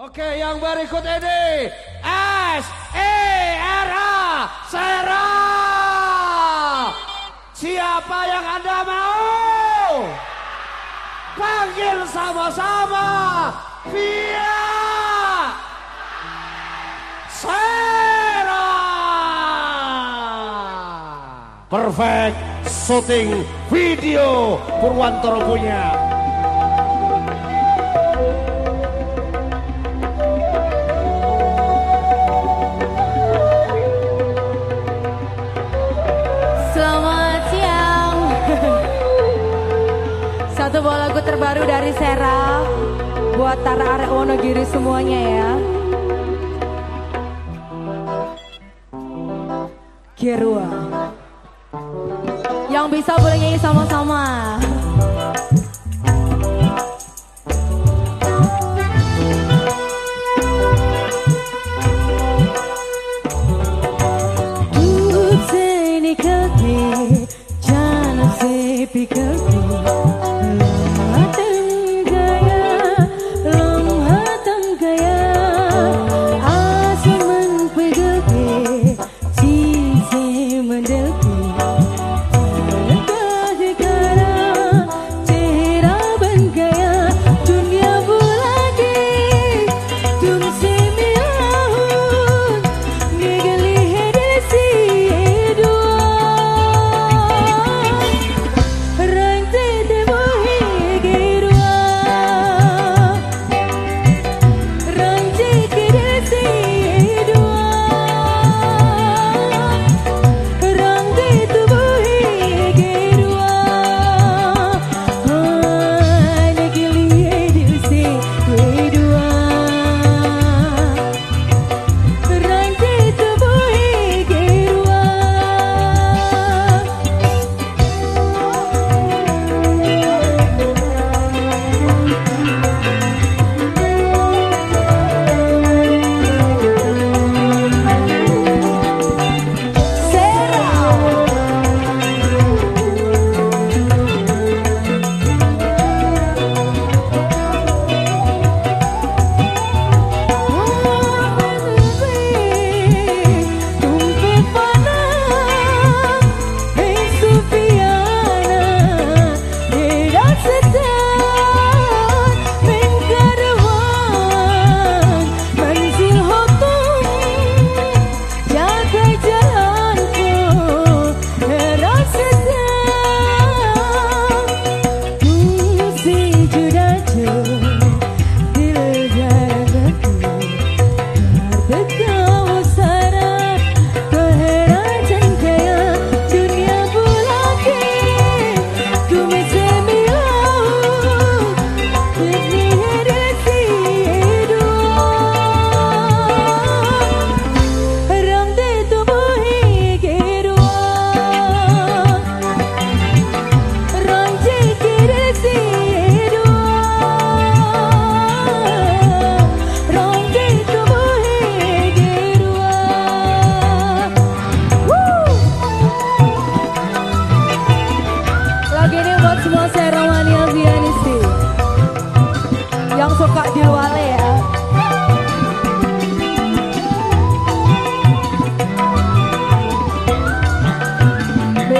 Oke, yang berikut ini S E R A Sera. Siapa yang Anda mau? Panggil sama-sama via Sera. Perfect shooting video Purwantoro punya. Satu buah lagu terbaru dari Sera buat Tara Arek Wonogiri semuanya ya. Kirua Yang bisa boleh nyanyi sama-sama. Because you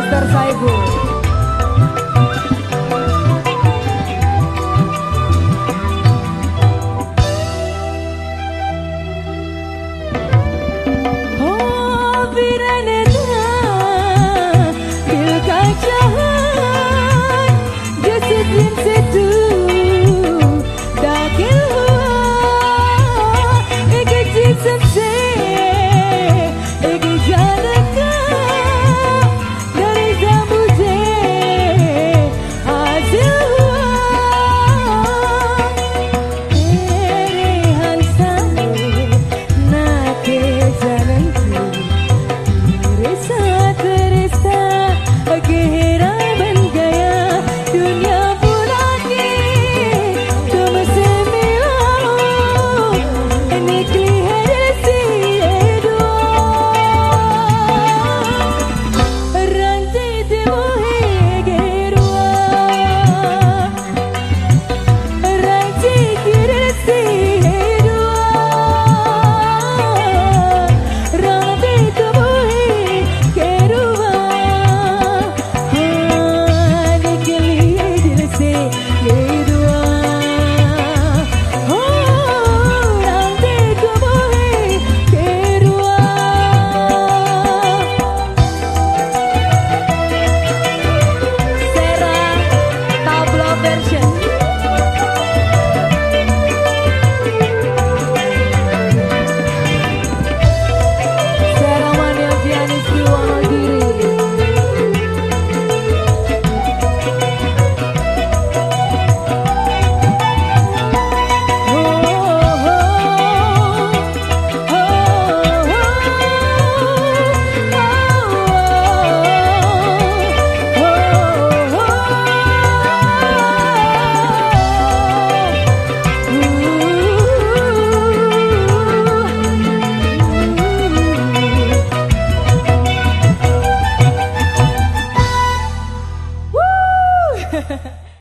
Mr. Saiful